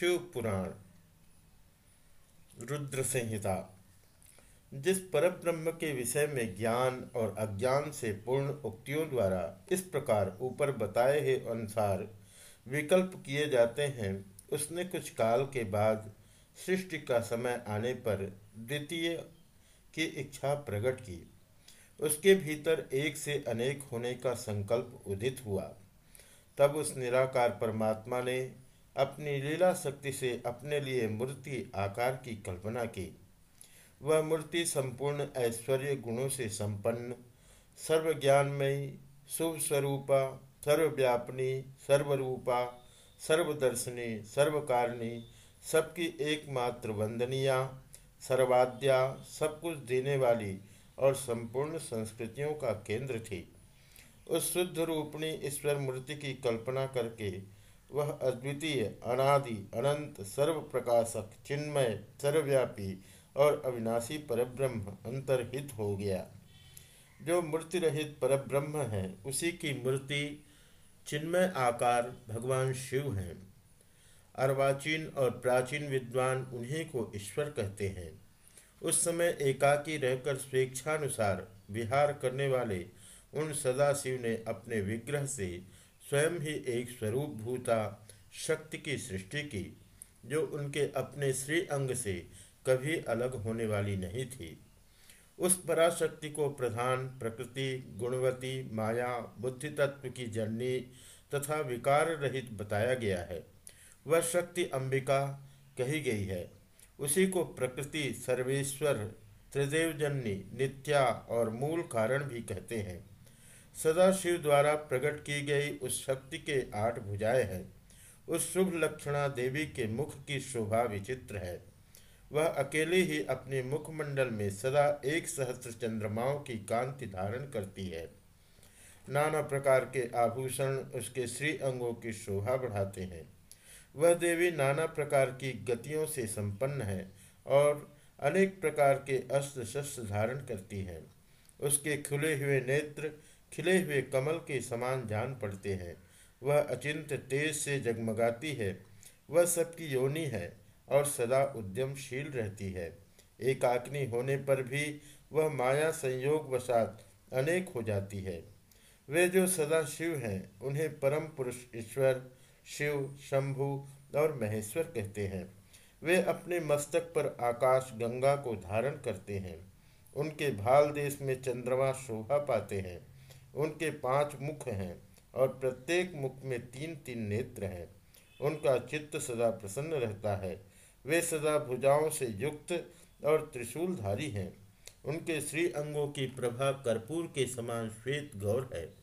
शिव पुराण रुद्र संहिता जिस परब्रह्म के विषय में ज्ञान और अज्ञान से पूर्ण उक्तियों द्वारा इस प्रकार ऊपर बताए हुए अनुसार विकल्प किए जाते हैं, उसने कुछ काल के बाद सृष्टि का समय आने पर द्वितीय की इच्छा प्रकट की। उसके भीतर एक से अनेक होने का संकल्प उदित हुआ। तब उस निराकार परमात्मा ने अपनी लीला शक्ति से अपने लिए मूर्ति आकार की कल्पना की। वह मूर्ति संपूर्ण ऐश्वर्य गुणों से संपन्न, सर्वज्ञानमयी शुभ स्वरूपा सर्वव्यापनी, सर्वरूपा, सर्वदर्शनी, सर्वकारिणी, सबकी एकमात्र वंदनिया सर्वाद्या सब कुछ देने वाली और संपूर्ण संस्कृतियों का केंद्र थी। उस शुद्ध रूपणी ईश्वर मूर्ति की कल्पना करके वह अद्वितीय, अनादि, अनंत सर्व प्रकाशक चिन्मय, सर्वव्यापी और अविनाशी परब्रह्म अंतर्हित हो गया। जो मूर्ति रहित परब्रह्म है, उसी की मूर्ति, चिन्मय आकार, भगवान शिव हैं। अर्वाचीन और प्राचीन विद्वान उन्हीं को ईश्वर कहते हैं। उस समय एकाकी रहकर स्वेच्छानुसार विहार करने वाले उन सदाशिव ने अपने विग्रह से स्वयं ही एक स्वरूप भूता, शक्ति की सृष्टि की, जो उनके अपने श्री अंग से कभी अलग होने वाली नहीं थी। उस पराशक्ति को प्रधान प्रकृति, गुणवती, माया बुद्धि तत्व की जननी तथा विकार रहित बताया गया है। वह शक्ति अंबिका कही गई है। उसी को प्रकृति, सर्वेश्वर त्रिदेव जननी नित्या और मूल कारण भी कहते हैं। सदाशिव द्वारा प्रकट की गई उस शक्ति के आठ भुजाएँ हैं। उस शुभ लक्षणा देवी के मुख की शोभा विचित्र है। वह अकेले ही अपने मुखमंडल में सदा एक सहस्त्र चंद्रमाओं की कांति धारण करती है। नाना प्रकार के आभूषण उसके श्री अंगों की शोभा बढ़ाते हैं। वह देवी नाना प्रकार की गतियों से संपन्न है और अनेक प्रकार के अस्त्र शस्त्र धारण करती है। उसके खुले हुए नेत्र खिले हुए कमल के समान जान पड़ते हैं। वह अचिंत तेज से जगमगाती है। वह सबकी योनि है और सदा उद्यमशील रहती है। एकाग्नि होने पर भी वह माया संयोग वसात अनेक हो जाती है। वे जो सदा शिव हैं, उन्हें परम पुरुष ईश्वर, शिव, शंभु और महेश्वर कहते हैं। वे अपने मस्तक पर आकाश गंगा को धारण करते हैं। उनके भाल देश में चंद्रमा शोभा पाते हैं। उनके पाँच मुख हैं और प्रत्येक मुख में तीन तीन नेत्र हैं। उनका चित्त सदा प्रसन्न रहता है। वे सदा भुजाओं से युक्त और त्रिशूलधारी हैं। उनके श्री अंगों की प्रभा कर्पूर के समान श्वेत गौर है।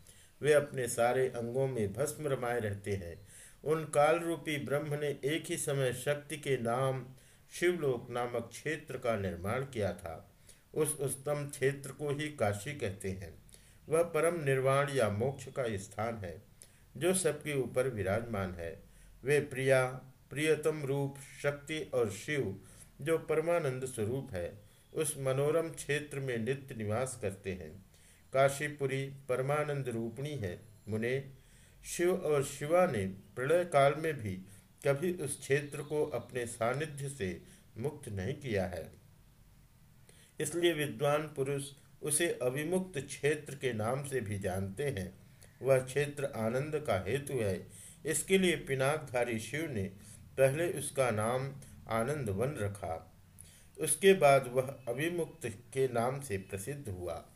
वे अपने सारे अंगों में भस्म रमाए रहते हैं। उन काल रूपी ब्रह्म ने एक ही समय शक्ति के नाम शिवलोक नामक क्षेत्र का निर्माण किया था। उस उत्तम क्षेत्र को ही काशी कहते हैं। वह परम निर्वाण या मोक्ष का स्थान है, जो सबके ऊपर विराजमान है। वे प्रिया, प्रियतम रूप, शक्ति और शिव, जो परमानंद स्वरूप है, उस मनोरम क्षेत्र में नित्य निवास करते हैं। काशीपुरी परमानंद रूपणी है, मुने। शिव और शिवा ने प्रलय काल में भी कभी उस क्षेत्र को अपने सानिध्य से मुक्त नहीं किया है। इसलिए विद्वान पुरुष उसे अभिमुक्त क्षेत्र के नाम से भी जानते हैं। वह क्षेत्र आनंद का हेतु है। इसके लिए पिनाकधारी शिव ने पहले उसका नाम आनंद वन रखा। उसके बाद वह अभिमुक्त के नाम से प्रसिद्ध हुआ।